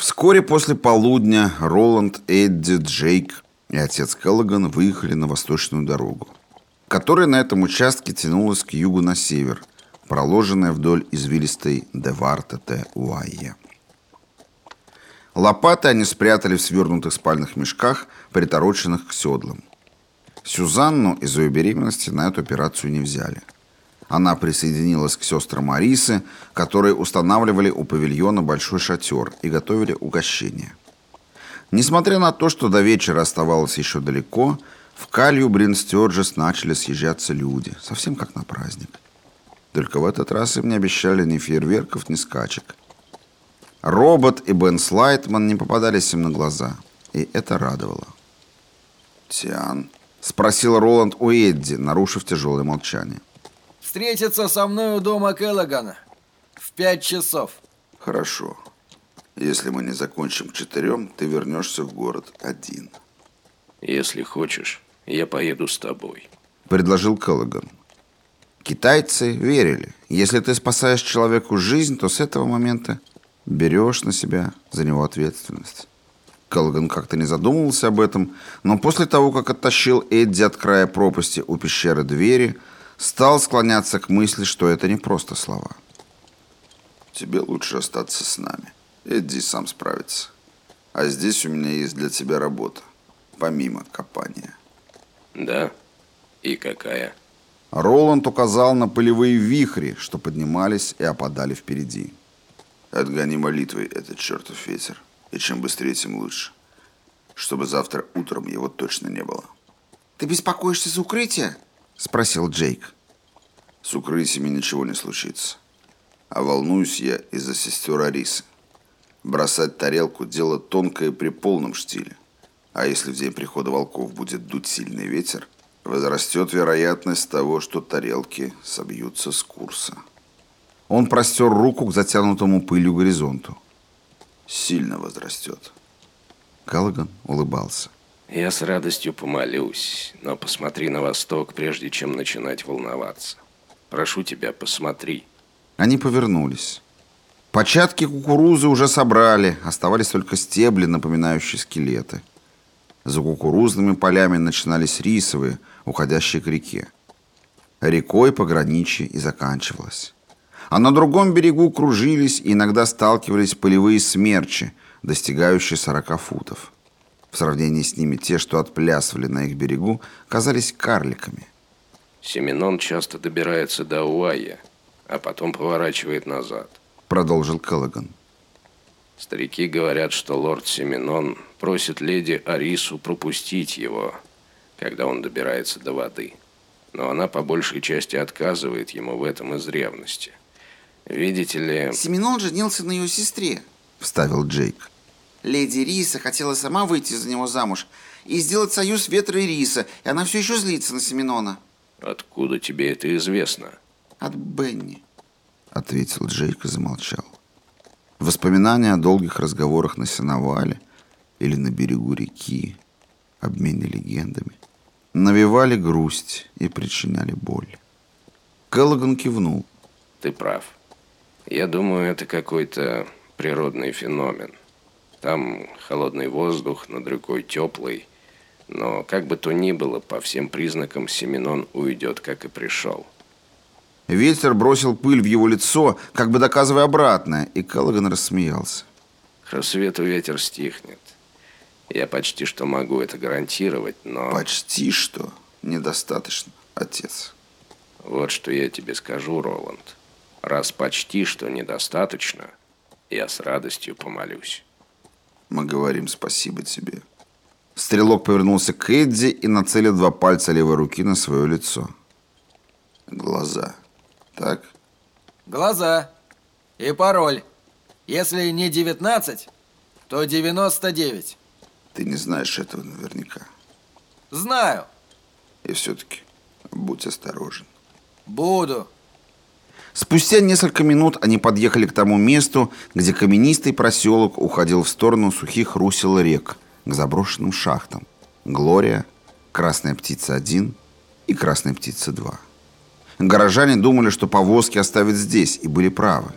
Вскоре после полудня Роланд, Эдди, Джейк и отец Келлоган выехали на восточную дорогу, которая на этом участке тянулась к югу на север, проложенная вдоль извилистой Деварта Те Уайе. Лопаты они спрятали в свернутых спальных мешках, притороченных к седлам. Сюзанну из-за ее беременности на эту операцию не взяли. Она присоединилась к сестрам Арисы, которые устанавливали у павильона большой шатер и готовили угощение. Несмотря на то, что до вечера оставалось еще далеко, в Калью Бринстерджес начали съезжаться люди, совсем как на праздник. Только в этот раз им не обещали ни фейерверков, ни скачек. Робот и Бен Слайтман не попадались им на глаза, и это радовало. «Тиан?» — спросил Роланд у Эдди, нарушив тяжелое молчание встретиться со мной у дома Келлогана в пять часов. Хорошо. Если мы не закончим к четырем, ты вернешься в город один. Если хочешь, я поеду с тобой. Предложил Келлоган. Китайцы верили. Если ты спасаешь человеку жизнь, то с этого момента берешь на себя за него ответственность. Келлоган как-то не задумывался об этом, но после того, как оттащил Эдди от края пропасти у пещеры двери, стал склоняться к мысли, что это не просто слова. «Тебе лучше остаться с нами. Эдди сам справится. А здесь у меня есть для тебя работа, помимо копания». «Да? И какая?» Роланд указал на пылевые вихри, что поднимались и опадали впереди. «Отгони молитвой этот чертов ветер, и чем быстрее, тем лучше, чтобы завтра утром его точно не было». «Ты беспокоишься за укрытие?» Спросил Джейк. С укрытиями ничего не случится. А волнуюсь я из-за сестер Арисы. Бросать тарелку – дело тонкое при полном штиле. А если в день прихода волков будет дуть сильный ветер, возрастет вероятность того, что тарелки собьются с курса. Он простер руку к затянутому пылью горизонту. Сильно возрастет. Каллиган улыбался. Я с радостью помолюсь, но посмотри на восток, прежде чем начинать волноваться. Прошу тебя, посмотри. Они повернулись. Початки кукурузы уже собрали, оставались только стебли, напоминающие скелеты. За кукурузными полями начинались рисовые, уходящие к реке. Рекой пограничье и заканчивалось. А на другом берегу кружились и иногда сталкивались полевые смерчи, достигающие 40 футов. В сравнении с ними те, что отплясывали на их берегу, казались карликами. Семенон часто добирается до Уайя, а потом поворачивает назад. Продолжил Келлоган. Старики говорят, что лорд Семенон просит леди Арису пропустить его, когда он добирается до воды. Но она по большей части отказывает ему в этом из ревности. Видите ли... Семенон женился на ее сестре, вставил Джейк. Леди Риса хотела сама выйти за него замуж и сделать союз ветра и риса, и она все еще злится на Семенона. Откуда тебе это известно? От Бенни, ответил Джейк и замолчал. Воспоминания о долгих разговорах на сеновале или на берегу реки, обмене легендами, навевали грусть и причиняли боль. Келлоган кивнул. Ты прав. Я думаю, это какой-то природный феномен. Там холодный воздух, над рекой теплый. Но как бы то ни было, по всем признакам Семенон уйдет, как и пришел. Ветер бросил пыль в его лицо, как бы доказывая обратное, и Келлоган рассмеялся. К рассвету ветер стихнет. Я почти что могу это гарантировать, но... Почти что недостаточно, отец. Вот что я тебе скажу, Роланд. Раз почти что недостаточно, я с радостью помолюсь. Мы говорим спасибо тебе. Стрелок повернулся к Эдди и нацелил два пальца левой руки на свое лицо. Глаза. Так? Глаза. И пароль. Если не 19, то 99. Ты не знаешь этого наверняка. Знаю. И все-таки будь осторожен. Буду. Спустя несколько минут они подъехали к тому месту, где каменистый проселок уходил в сторону сухих русел рек, к заброшенным шахтам. Глория, Красная птица-1 и Красная птица-2. Горожане думали, что повозки оставят здесь, и были правы.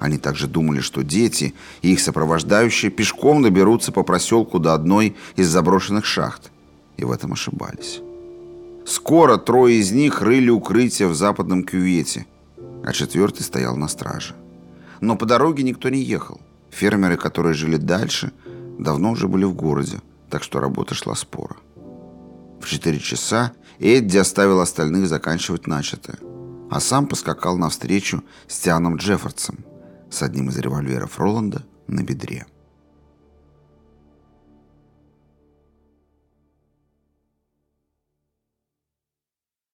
Они также думали, что дети и их сопровождающие пешком доберутся по проселку до одной из заброшенных шахт. И в этом ошибались. Скоро трое из них рыли укрытие в западном кювете, а четвертый стоял на страже. Но по дороге никто не ехал. Фермеры, которые жили дальше, давно уже были в городе, так что работа шла спора. В 4 часа Эдди оставил остальных заканчивать начатое, а сам поскакал навстречу с Тианом Джеффордсом с одним из револьверов Роланда на бедре.